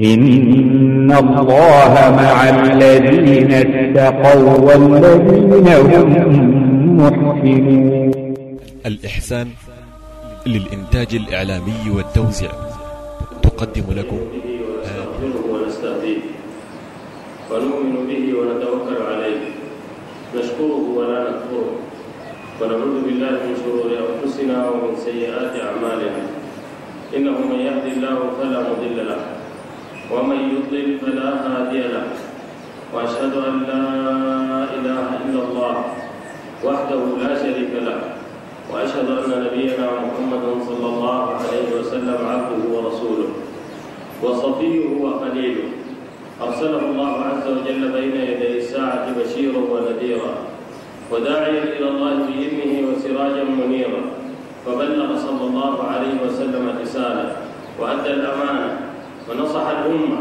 إن الله مع الذين اتقوا والذين هم محسنون الإحسان للإنتاج الإعلامي والتوزيع تقدم لكم. ونستهديه ونؤمن به ونتوكل عليه. نشكره ولا نكفره. ونعوذ بالله من شرور أنفسنا ومن سيئات أعمالنا. إنه من يهد الله فلا مضل له. ومن يضلل فلا هادي له. وأشهد أن لا إله إلا الله وحده لا شريك له. وأشهد أن نبينا محمدا صلى الله عليه وسلم عبده ورسوله. وصفيه وخليله. أرسله الله عز وجل بين يدي الساعة بشيرا ونذيرا. وداعيا إلى الله بإذنه وسراجا منيرا. فبلغ صلى الله عليه وسلم الرسالة وأدى الأمانة. ونصح الأمة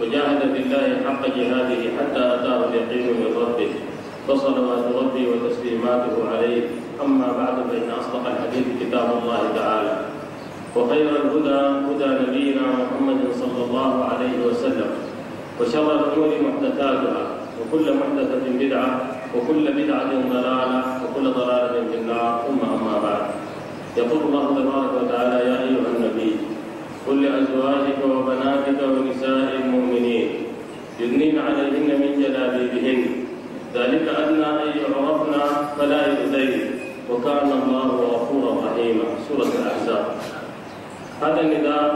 وجاهد في الله حق جهاده حتى أتاه اليقين من ربه. فصلوات ربي وتسليماته عليه. أما بعد فإن أصدق الحديث كتاب الله تعالى. وخير الهدى هدى نبينا محمد صلى الله عليه وسلم. وشر الأمور محدثاتها. وكل محدثة بدعة وكل بدعة ضلالة وكل ضلالة في النار. ثم أما بعد. يقول الله تبارك وتعالى يا أيها النبي قل لأزواجك وبناتك ونساء المؤمنين يدنين عليهن من جلابيبهن. ذلك أدنى أن يعرفن فلا يؤذين. وكان الله غفورا رحيما. سورة الأحزاب. هذا النداء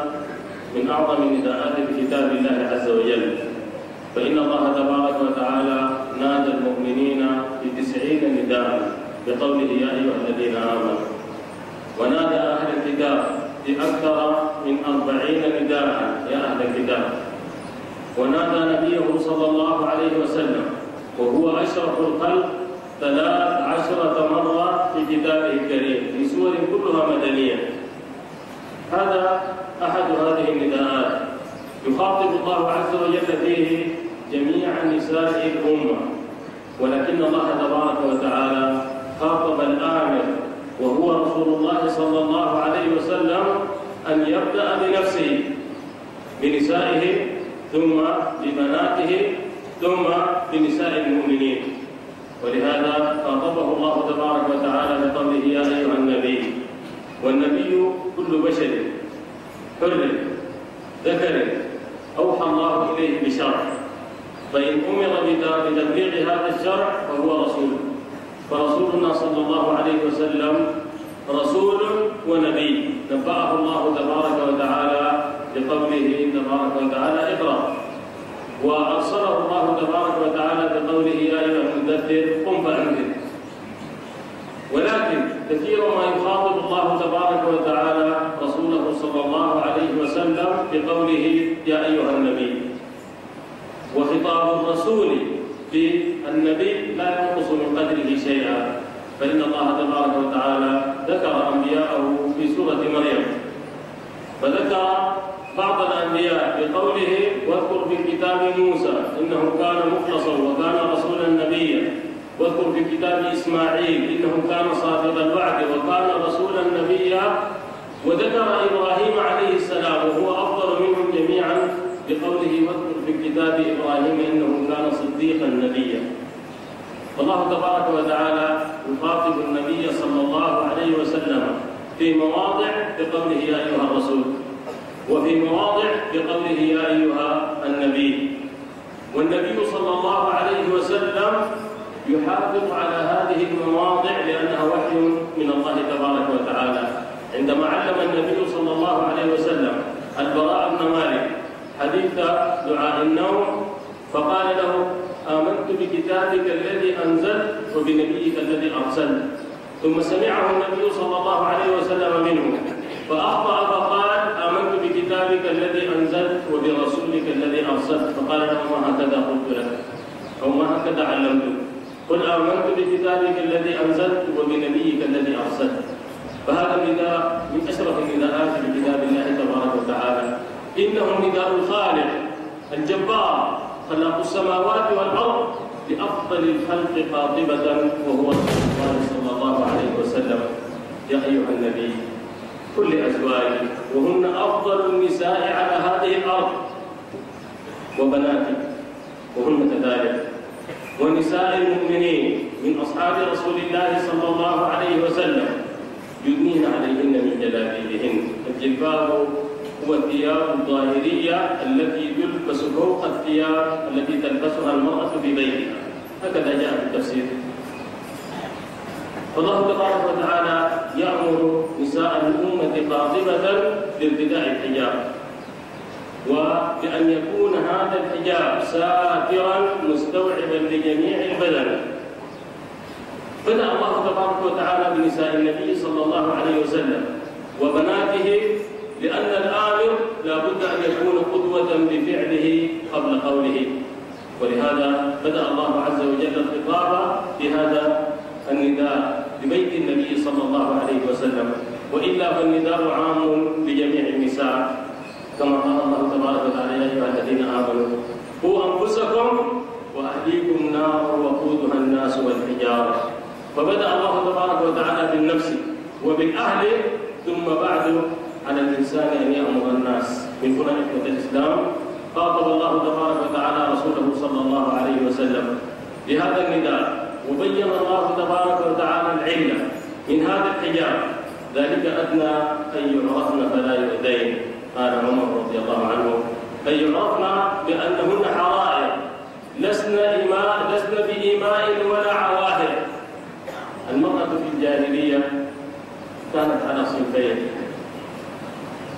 من أعظم النداءات بكتاب الله عز وجل. فإن الله تبارك وتعالى نادى المؤمنين بتسعين نداء بقوله يا أيها الذين آمنوا. ونادى أهل الكتاب بأكثر من أربعين نداء يا أهل الكتاب. ونادى نبيه صلى الله عليه وسلم وهو أشرف الخلق ثلاث عشرة مرة في كتابه الكريم في سور كلها مدنية. هذا أحد هذه النداءات. يخاطب الله عز وجل فيه جميع نساء الأمة. ولكن الله تبارك وتعالى خاطب الآمر وهو رسول الله صلى الله عليه وسلم أن يبدأ بنفسه بنسائه ثم ببناته ثم بنساء المؤمنين. ولهذا خاطبه الله تبارك وتعالى بقوله يا أيها النبي والنبي كل بشر حر ذكر أوحى الله إليه بشرع فإن أمر بتبليغ هذا الشرع فهو رسول. فرسولنا صلى الله عليه وسلم رسول ونبي نبأه الله تبارك وتعالى بقوله تبارك وتعالى اقرأ وأرسله الله تبارك وتعالى بقوله يا أيها المدثر قم فأنذر. ولكن كثيرا ما يخاطب الله تبارك وتعالى رسوله صلى الله عليه وسلم بقوله يا أيها النبي. وخطاب الرسول في النبي لا ينقص من قدره شيئا. فإن الله تبارك وتعالى ذكر أنبياءه في سورة مريم. فذكر بعض الأنبياء بقوله واذكر في كتاب موسى إنه كان مخلصا وكان رسولا نبيا. واذكر في كتاب إسماعيل إنه كان صادق الوعد وكان رسولا نبيا. وذكر إبراهيم عليه السلام وهو أفضل منهم جميعا بقوله واذكر في كتاب إبراهيم إنه كان صديقا نبيا. والله تبارك وتعالى يخاطب النبي صلى الله عليه وسلم في مواضع بقوله يا أيها الرسول وفي مواضع بقوله يا أيها النبي. والنبي صلى الله عليه وسلم يحافظ على هذه المواضع لأنها وحي من الله تبارك وتعالى. عندما علم النبي صلى الله عليه وسلم البراء بن مالك حديث دعاء النوم فقال له آمنت بكتابك الذي أنزلت وبنبيك الذي أرسلت. ثم سمعه النبي صلى الله عليه وسلم منه. فأخطأ فقال آمنت بكتابك الذي أنزلت وبرسولك الذي أرسلت. فقال له ما هكذا قلت لك؟ أو ما هكذا علمتك قل آمنت بكتابك الذي أنزلت وبنبيك الذي أرسلت. فهذا النداء من أشرف النداءات في كتاب الله تبارك وتعالى. إنه نداء الخالق الجبار. خلاق السماوات والأرض لأفضل الخلق قاطبة وهو رسول الله صلى الله عليه وسلم. يا أيها النبي كل أزواجك وهن أفضل النساء على هذه الأرض. وبناتك وهن كذلك. ونساء المؤمنين من أصحاب رسول الله صلى الله عليه وسلم يدنين عليهن من جلابيبهن. الجلباب هو الثياب الظاهرية التي تلبس فوق الثياب التي تلبسها المرأة في بيتها. هكذا جاء في التفسير. فالله تبارك وتعالى يأمر نساء الأمة قاطبة بارتداء الحجاب وبأن يكون هذا الحجاب ساترا مستوعبا لجميع البدن بدأ الله تبارك وتعالى بنساء النبي صلى الله عليه وسلم وبناته لأن الآمر لا بد أن يكون قدوة بفعله قبل قوله. ولهذا بدأ الله عز وجل الخطاب بهذا النداء لبيت النبي صلى الله عليه وسلم. وإلا فالنداء عام لجميع النساء. كما قال الله تبارك وتعالى يا أيها الذين آمنوا قوا أنفسكم وأهليكم نارا وقودها الناس والحجارة. فبدأ الله تبارك وتعالى بالنفس وبالأهل ثم بعد على الإنسان أن يأمر الناس. من هنا اخوه الإسلام. خاطب الله تبارك وتعالى رسوله صلى الله عليه وسلم. بهذا النداء وبين الله تبارك وتعالى العلة من هذا الحجاب. ذلك أدنى أن يعرفن فلا يؤذين. قال عمر رضي الله عنه. أن يعرفن بأنهن حرائر. لسن إيماء لسن بإيماء ولا عواهر. المرأة في الجاهلية كانت على صنفين.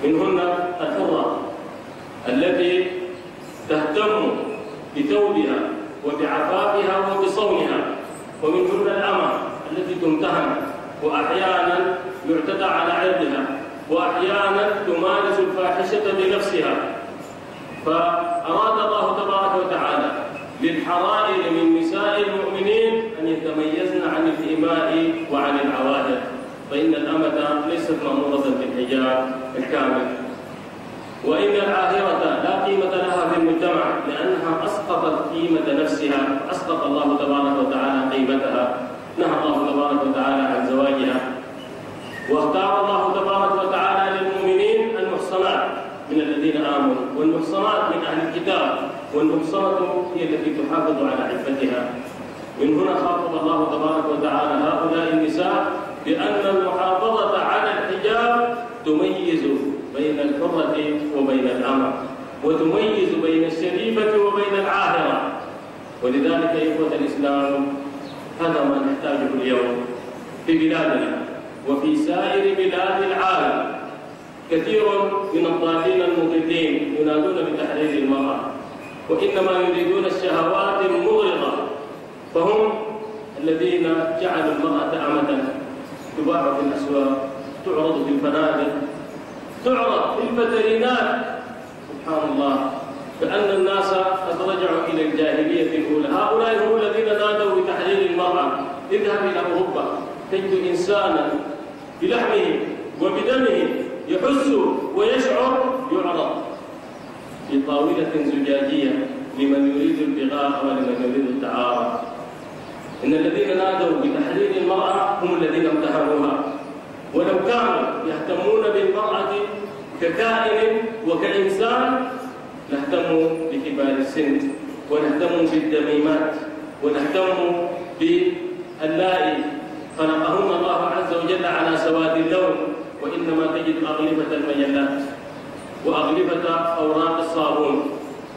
منهن الحرة التي تهتم بثوبها وبعفافها وبصونها ومنهن الأمة التي تمتهن وأحيانا يعتدى على عرضها وأحيانا تمارس الفاحشة بنفسها فأراد الله تبارك وتعالى للحرائر من نساء المؤمنين أن يتميزن عن الإيماء وعن العواهر فإن الأمة ليست مأمورة بالحجاب الكامل. وإن العاهرة لا قيمة لها في المجتمع لأنها أسقطت قيمة نفسها أسقط الله تبارك وتعالى قيمتها نهى الله تبارك وتعالى عن زواجها. واختار الله تبارك وتعالى للمؤمنين المحصنات من الذين آمنوا والمحصنات من أهل الكتاب والمحصنة هي التي تحافظ على عفتها. من هنا خاطب الله تبارك وتعالى هؤلاء النساء بأن المحافظة على الحجاب تميز بين الحرة وبين الأمر وتميز بين الشريفة وبين العاهرة. ولذلك إخوة الإسلام هذا ما نحتاجه اليوم في بلادنا وفي سائر بلاد العالم. كثير من الضالين المضلين ينادون بتحرير المرأة وإنما يريدون الشهوات المغرضة فهم الذين جعلوا المرأة أمة تباع في الأسواق تعرض في الفنادق تعرض في الفترينات سبحان الله. كأن الناس قد رجعوا إلى الجاهلية الأولى هؤلاء هم الذين نادوا بتحرير المرأة. اذهب إلى أوروبا. تجد إنسانا بلحمه وبدمه يحس ويشعر يعرض. في طاولة زجاجية لمن يريد البغاء ولمن يريد التعارف إن الذين نادوا بتحرير المرأة هم الذين امتهنوها ولو كانوا يهتمون بالمرأة ككائن وكإنسان نهتم بكبار السن ونهتم بالدميمات ونهتم باللائي. خلقهن الله عز وجل على سواد اللون وإنما تجد أغلفة المجلات وأغلفة أوراق الصابون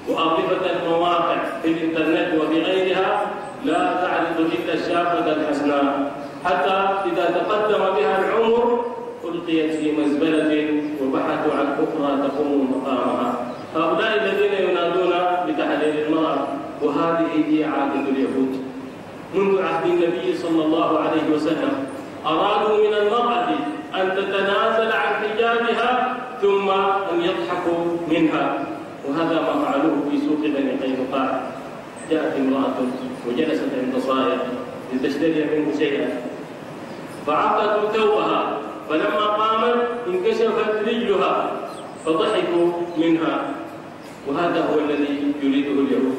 وأغلفة المواقع في الإنترنت وفي غيرها لا تعرض إلا الشافة الحسناء حتى إذا تقدم بها العمر ألقيت في مزبلة وبحثوا عن أخرى تقوم مقامها. هؤلاء الذين ينادون بتحرير المرأة وهذه هي عادة اليهود. منذ عهد النبي صلى الله عليه وسلم أرادوا من المرأة أن تتنازل عن حجابها ثم أن يضحكوا منها. وهذا ما فعلوه في سوق بني قينقاع. جاءت امرأة وجلست عند صائر لتشتري منه شيئا. فعقدوا ثوبها فلما قامت انكشفت رجلها فضحكوا منها. وهذا هو الذي يريده اليهود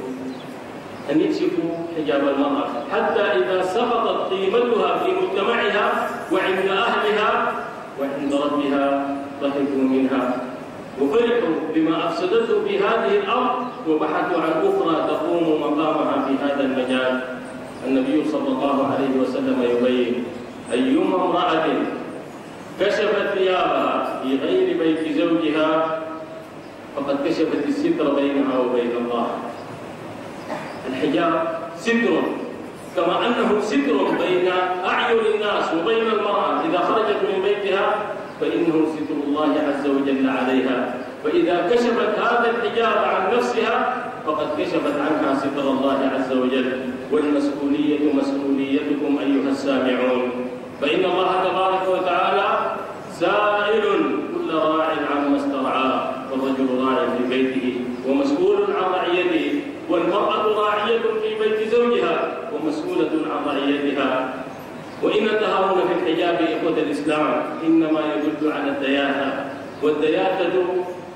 أن يكشفوا حجاب المرأة. حتى إذا سقطت قيمتها في مجتمعها وعند أهلها وعند ربها ضحكوا منها. وفرحوا بما أفسدته في هذه الأرض. وبحثوا عن أخرى تقوم مقامها في هذا المجال. النبي صلى الله عليه وسلم يبين أيما امرأة كشفت ثيابها في غير بيت زوجها فقد كشفت الستر بينها وبين الله. الحجاب ستر كما أنه ستر بين أعين الناس وبين المرأة إذا خرجت من بيتها. فإنه ستر الله عز وجل عليها. فإذا كشفت هذا الحجاب عن نفسها فقد كشفت عنها ستر الله عز وجل. والمسؤولية مسؤوليتكم أيها السامعون. فإن الله تبارك وتعالى سائل كل راع عما استرعاه والرجل راع في بيته ومسؤول عن رعيته والمرأة راعية في بيت زوجها ومسؤولة عن رعيتها. وإن التهاون في الحجاب إخوة الإسلام إنما يدل على الدياثة والدياثة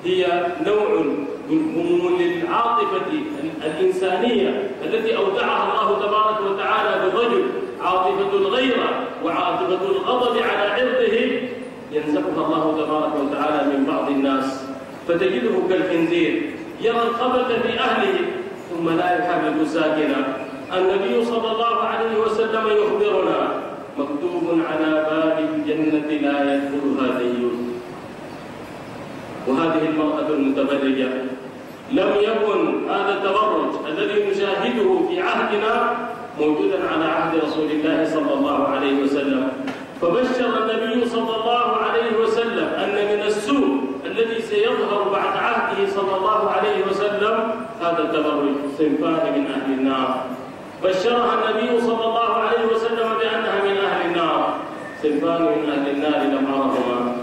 هي نوع من هموم العاطفة الإنسانية التي أودعها الله تبارك وتعالى بالرجل. عاطفة الغيرة وعاطفة الغضب على عرضه ينزعها الله تبارك وتعالى من بعض الناس. فتجده كالخنزير يرى الخبث في أهله ثم لا يحرك ساكنا. النبي صلى الله عليه وسلم يخبرنا مكتوب على باب الجنة لا يدخلها ديون وهذه المرأة المتبرجة لم يكن هذا التبرج الذي نشاهده في عهدنا موجودا على عهد رسول الله صلى الله عليه وسلم. فبشر النبي صلى الله عليه وسلم أن من السوء الذي سيظهر بعد عهده صلى الله عليه وسلم هذا التبرج صنفان من أهل النار. بشرها النبي صلى الله عليه وسلم بأنها من أهل صنفان من أهل النار لم أرهما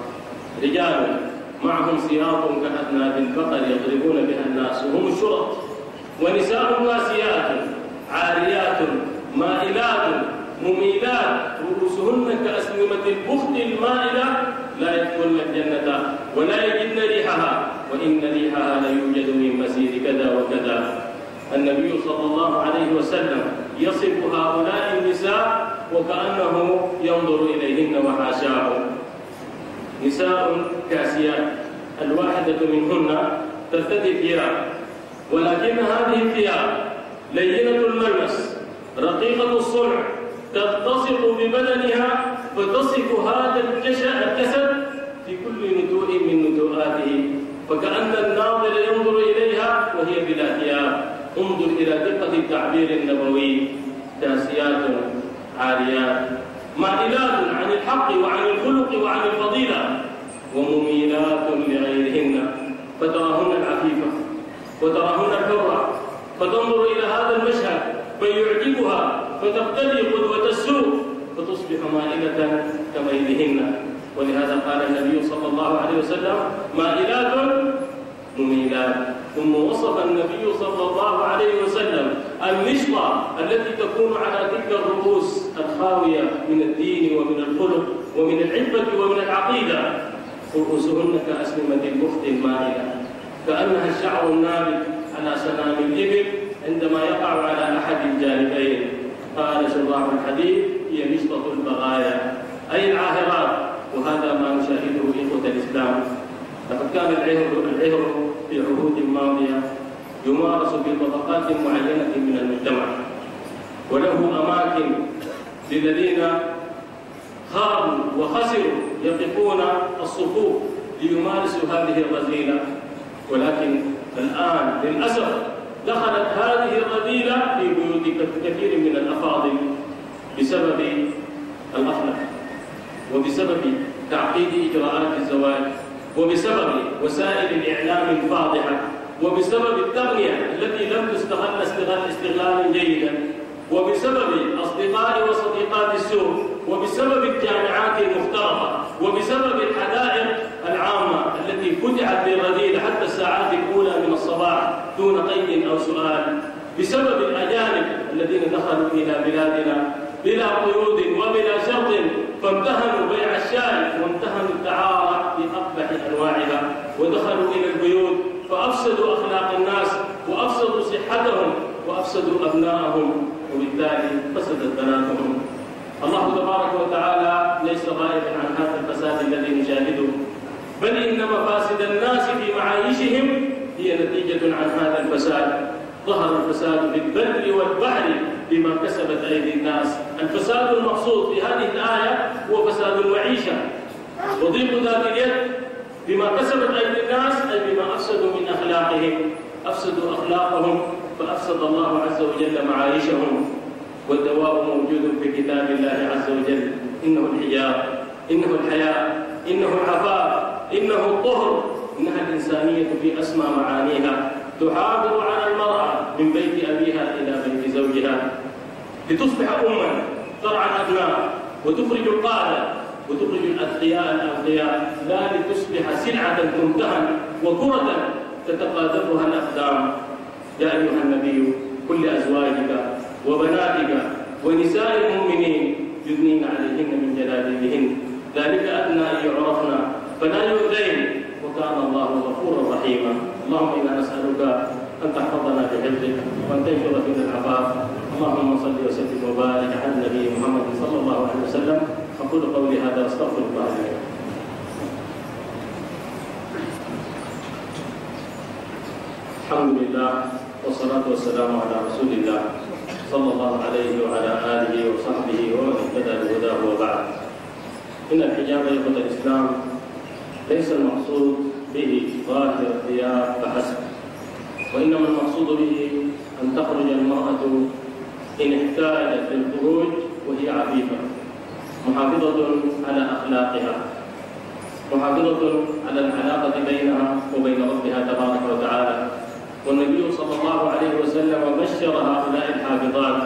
رجال معهم سياط كأذناب البقر يضربون بها الناس. وهم الشرط. ونساء واسيات عاريات مائلات مميلات. رؤوسهن كأسنمة البخت المائلة. لا يدخلن الجنة ولا يجدن ريحها. وإن ريحها ليوجد من مسير كذا وكذا. النبي صلى الله عليه وسلم يصف هؤلاء النساء وكأنه ينظر إليهن وحاشاه نساء كاسيات الواحدة منهن ترتدي ثياب ولكن هذه الثياب لينة الملمس رقيقة الصنع تتصف ببدنها فتصف هذا الجسد في كل نتوء من نتوءاته. فكأن الناظر ينظر إليها وهي بلا ثياب. انظر إلى دقة التعبير النبوي. كاسيات عاريات. مائلات عن الحق وعن الخلق وعن الفضيلة. ومميلات لغيرهن. فتراهن العفيفة. وتراهن الحرة. فتنظر إلى هذا المشهد. فيعجبها فتقتدي قدوة السوء. فتصبح مائلة كميلهن. ولهذا قال النبي صلى الله عليه وسلم مائلات مميلات. ثم وصف النبي صلى الله عليه وسلم النشطة التي تكون على تلك الرؤوس الخاوية من الدين ومن الخلق ومن العفة ومن العقيدة. رؤوسهن كأسلمة البخت المائلة كأنها الشعر النابت على سنام الإبل عندما يقع على أحد الجانبين. قال شراح الحديث هي نشطة البغايا. أي العاهرات وهذا ما نشاهده إخوة الإسلام. لقد كان العهر العهر في عهود ماضية يمارس في طبقات معينة من المجتمع وله أماكن للذين خابوا وخسروا يقفون الصفوف ليمارسوا هذه الرذيلة. ولكن الآن للأسف دخلت هذه الرذيلة في بيوت كثير من الأفاضل بسبب الغفلة وبسبب تعقيد إجراءات الزواج. وبسبب وسائل الإعلام الفاضحة وبسبب التغنية التي لم تستغل استغلالا جيدا وبسبب أصدقاء وصديقات السوء وبسبب الجامعات المختلطة وبسبب الحدائق العامة التي فتحت للرذيل حتى الساعات الأولى من الصباح دون قيد أو سؤال. بسبب الأجانب الذين دخلوا إلى بلادنا بلا قيود وبلا شرط ليس غائبا عن هذا الفساد الذي نشاهده بل إن مفاسد الناس في معايشهم هي نتيجة عن هذا الفساد. ظهر الفساد في البر والبحر بما كسبت أيدي الناس. الفساد المقصود في هذه الآية هو فساد المعيشة. وضيق ذات اليد بما كسبت أيدي الناس أي بما أفسدوا من أخلاقهم. أفسدوا أخلاقهم فأفسد الله عز وجل معايشهم. والدواء موجود في كتاب الله عز وجل. إنه الحجاب إنه الحياء إنه العفاف إنه الطهر. إنها الإنسانية في أسمى معانيها. تحافظ على المرأة من بيت أبيها إلى بيت زوجها. لتصبح أما ترعى الأبناء وتخرج القادة وتخرج الأتقياء الأغنياء. لا لتصبح سلعة تمتهن وكرة تتقاذفها الأقدام. يا أيها النبي كل أزواجك وبناتك ونساء المؤمنين يثنين عليهن من جلابيبهن ذلك أدنى أن يعرفن فلا يؤذين. وكان الله غفورا رحيما. اللهم إنا نسألك أن تحفظنا بحفظك وأن تنشر فينا العفاف. اللهم صل وسلم وبارك على النبي محمد صلى الله عليه وسلم. أقول قولي هذا واستغفر الله لي. الحمد لله والصلاة والسلام على رسول الله. صلى الله عليه وعلى آله وصحبه ومن اهتدى بهداه وبعد. إن الحجاب يا الإسلام ليس المقصود به ظاهر الثياب فحسب وإنما المقصود به أن تخرج المرأة إن احتاجت للخروج وهي عفيفة محافظة على أخلاقها محافظة على العلاقة بينها وبين ربها تبارك وتعالى. والنبي صلى الله عليه وسلم بشر هؤلاء الحافظات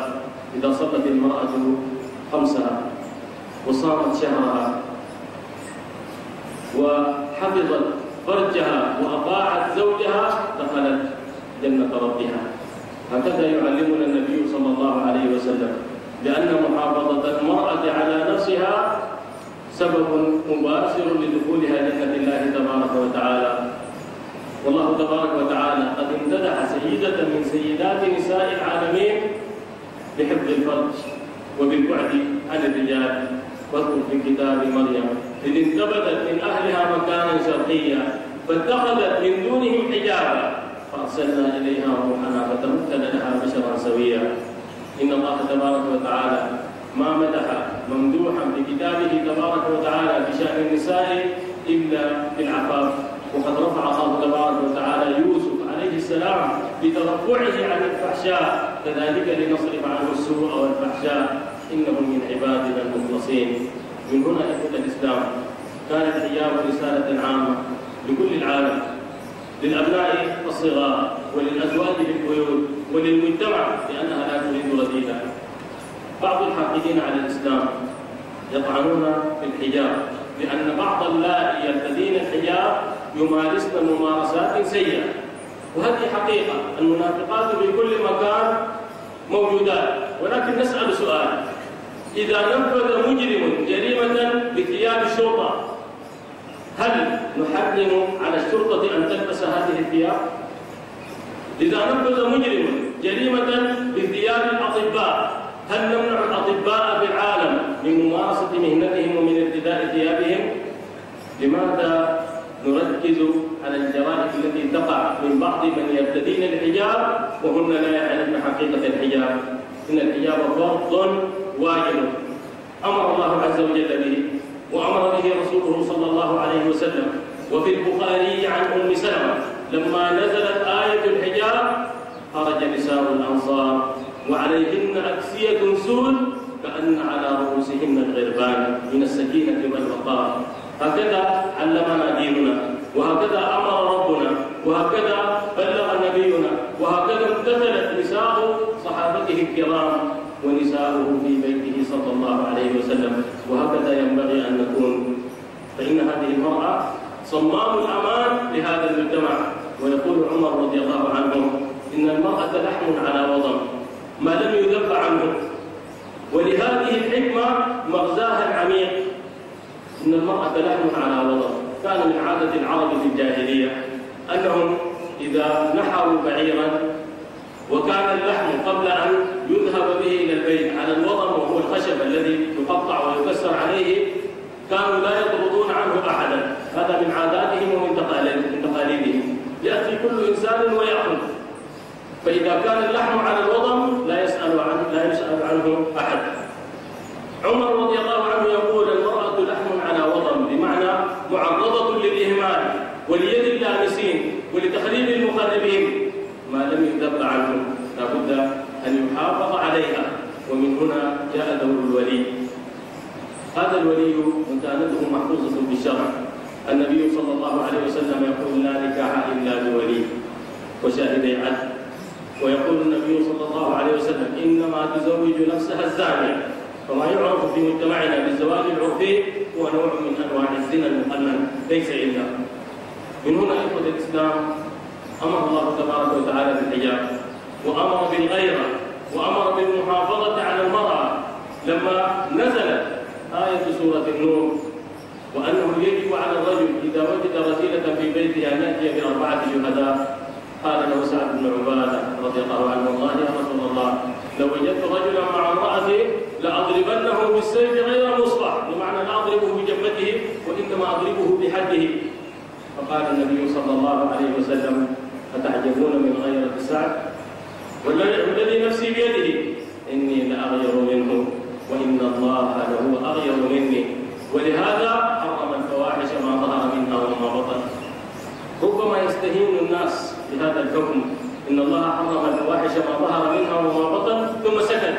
إذا صلت المرأة خمسها وصامت شهرها وحفظت فرجها وأطاعت زوجها دخلت جنة ربها. هكذا يعلمنا النبي صلى الله عليه وسلم بأن محافظة المرأة على نفسها سبب مباشر لدخولها جنة الله تبارك وتعالى. والله تبارك وتعالى قد امتدح سيدة من سيدات نساء العالمين بحفظ الفرج وبالبعد عن الرجال. واذكر في كتاب مريم إذ انتبذت من أهلها مكانا شرقيا فاتخذت من دونهم حجابا فأرسلنا إليها روحنا فتمثل لها بشرا سويا. إن الله تبارك وتعالى ما مدح ممدوحا في كتابه تبارك وتعالى بشأن النساء إلا بالعفاف. بترفعه عن الفحشاء كذلك لنصرف عنه السوء والفحشاء. إنه من عبادنا المخلصين. من هنا إخوة الإسلام. كان الحجاب رسالة عامة لكل العالم للأبناء الصغار وللأزواج في البيوت وللمجتمع لأنها لا تريد رديئا بعض الحاقدين على الإسلام يطعنون في الحجاب لأن بعض اللائي يرتدين الحجاب يمارسن ممارسات سيئة. وهذه حقيقة المنافقات في كل مكان موجودات ولكن نسأل سؤال إذا نفذ مجرم جريمة بثياب الشرطة هل نحرم على الشرطة أن تلبس هذه الثياب؟ إذا نفذ مجرم جريمة بثياب الأطباء هل نمنع الأطباء في العالم من ممارسة مهنتهم ومن ارتداء ثيابهم؟ لماذا نركز على الجرائم التي تقع من بعض من يرتدين الحجاب وهن لا يعلمن حقيقة الحجاب. إن الحجاب فرض واجب. أمر الله عز وجل به وأمر به رسوله صلى الله عليه وسلم. وفي البخاري عن أم سلمة لما نزلت آية الحجاب خرج نساء الأنصار وعليهن أكسية سود كأن على رؤوسهن الغربان من السكينة والوقار هكذا علمنا ديننا. وهكذا أمر ربنا وهكذا بلغ نبينا وهكذا امتثلت نساء صحابته الكرام ونساؤه في بيته صلى الله عليه وسلم. وهكذا ينبغي أن نكون. فإن هذه المرأة صمام الأمان لهذا المجتمع. ويقول عمر رضي الله عنه إن المرأة لحم على وضم ما لم يذب عنه. ولهذه الحكمة مغزاها العميق إن المرأة لحم على وضع كان من عادة العرب في الجاهلية أنهم إذا نحروا بعيرا وكان اللحم قبل أن يذهب به إلى البيت على الوضم وهو الخشب الذي يقطع ويكسر عليه كانوا لا يطردون عنه أحدا. هذا من عاداتهم ومن تقاليدهم. يأتي كل إنسان ويأخذ فإذا كان اللحم على الوضم لا يسأل عنه لا يسأل عنه أحد عمر رضي الله عنه يقول المرأة لحم على وضم بمعنى معرضة للإهمال وليد اللامسين ولتخريب المخربين ما لم يذب عنه لابد أن يحافظ عليها ومن هنا جاء دور الولي. هذا الولي مكانته محفوظة بالشرع. النبي صلى الله عليه وسلم يقول لا نكاح إلا بولي وشاهدي عدل. ويقول النبي صلى الله عليه وسلم إنما تزوج نفسها الزانية. فما يعرف في مجتمعنا بالزواج العرفي هو نوع من أنواع الزنا المقنن ليس إلا. من هنا إخوة الإسلام أمر الله تبارك وتعالى بالحجاب. وأمر بالغيرة وأمر بالمحافظة على المرأة لما نزلت آية سورة النور وأنه يجب على الرجل إذا وجد رسيلة في بيته أن يأتي بأربعة شهداء. قال له سعد بن عبادة رضي الله عنه والله يا رسول الله لو وجدت رجلا مع امرأته لأضربنه بالسيف غير مصبح بمعنى لا أضربه بجبهته وإنما أضربه بحده. فقال النبي صلى الله عليه وسلم أتعجبون من غيرة سعد؟ والذي نفسي بيده إني لأغير منه. وإن الله لهو أغير مني. ولهذا حرم الفواحش ما ظهر منها وما بطن ربما يستهين الناس بهذا الحكم. إن الله حرم الفواحش ما ظهر منها وما بطن ثم سكت.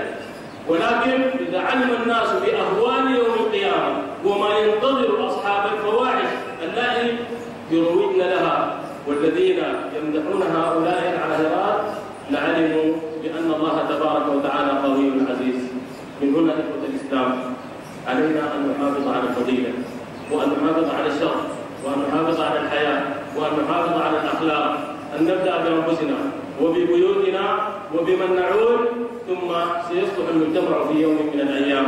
ولكن إذا علم الناس بأهوال يوم القيامة وما ينتظر أصحاب الفواحش اللائي يروجن لها والذين يمدحون هؤلاء العاهرات لعلموا بأن الله تبارك وتعالى قوي عزيز من هنا إخوة الإسلام علينا أن نحافظ على الفضيلة وأن نحافظ على الشر وأن نحافظ على الحياة وأن نحافظ على الأخلاق أن نبدأ بأنفسنا وببيوتنا وبمن نعود ثم سيصبح المجتمع في يوم من الأيام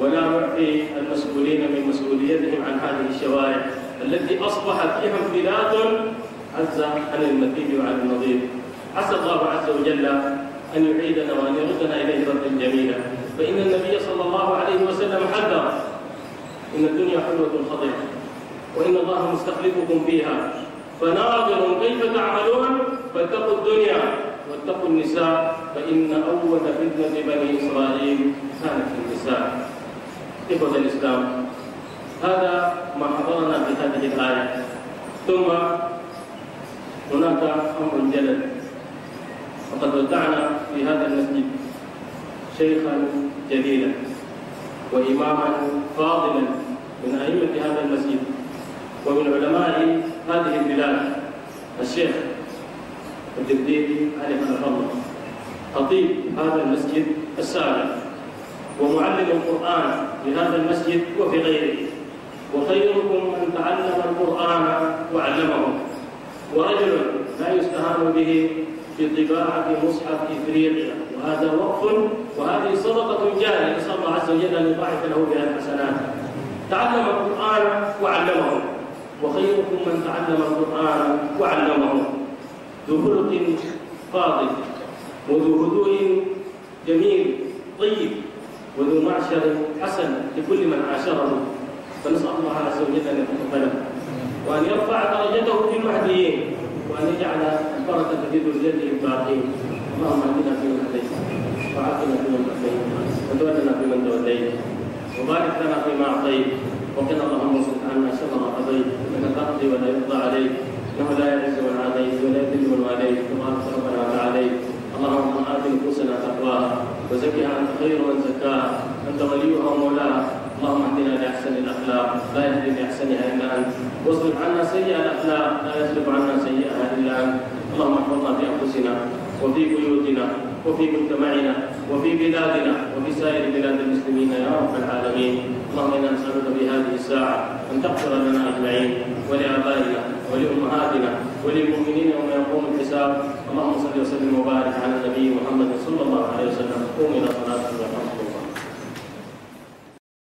ولا نعفي المسؤولين من مسؤوليتهم عن هذه الشوارع التي أصبحت فيها انفلات عز عن المثيل وعن النظير عسى الله عز وجل أن يعيدنا وأن يردنا إليه ردا جميلا فإن النبي صلى الله عليه وسلم حذر. إن الدنيا حلوة خضرة وإن الله مستخلفكم فيها. فناظر كيف تعملون؟ فاتقوا الدنيا واتقوا النساء فإن أول فتنة بني إسرائيل كانت النساء. إخوة الإسلام هذا ما حضرنا في هذه الآية. ثم هناك أمر جلل وقد ودعنا في هذا المسجد. شيخا جليلا وإماما فاضلا من أئمة هذا المسجد ومن علماء هذه البلاد. الشيخ الدرديري عليه الله خطيب هذا المسجد السابق ومعلم القرآن في هذا المسجد وفي غيره. وخيركم من تعلم القرآن وعلمه. ورجل لا يستهان به في طباعة مصحف إفريقيا. وهذا وقف وهذه صدقة جارية نسأل الله عز وجل أن يضاعف له بها الحسنات. تعلم القرآن وعلمه. وخيركم من تعلم القرآن وعلمه. ذو خلق فاضل وذو هدوء جميل طيب وذو معشر حسن لكل من عاشره. فنسأل الله عز وجل أن يتقبله. وأن يرفع درجته في المهديين. وأن يجعل البركة في ذريته الباقين. اللهم اهدنا فيمن هديت وعافنا فيمن هديت وتولنا فيمن توليت وبارك لنا فيما أعطيت وقنا اللهم اصرف عنا شر ما قضيت إنك تقضي ولا يقضى عليك إنه لا يعز من عاديت ولا يذل من واليت تبارك ربنا وتعاليت اللهم آت نفوسنا تقواها وزكها أنت خير من زكاها أنت وليها ومولاها اللهم اهدنا لأحسن الأخلاق لا يهدي لأحسنها إلا أنت واصرف عنا سيئ الأخلاق لا يصرف عنا سيئها إلا أنت اللهم احفظنا في انفسنا وفي بيوتنا وفي مجتمعنا وفي بلادنا وفي سائر بلاد المسلمين يا رب العالمين. اللهم إنا نسألك في هذه الساعة أن تغفر لنا أجمعين ولآبائنا ولأمهاتنا وللمؤمنين يوم يقوم الحساب. اللهم صل وسلم وبارك على النبي محمد صلى الله عليه وسلم. قوم إلى صلاتكم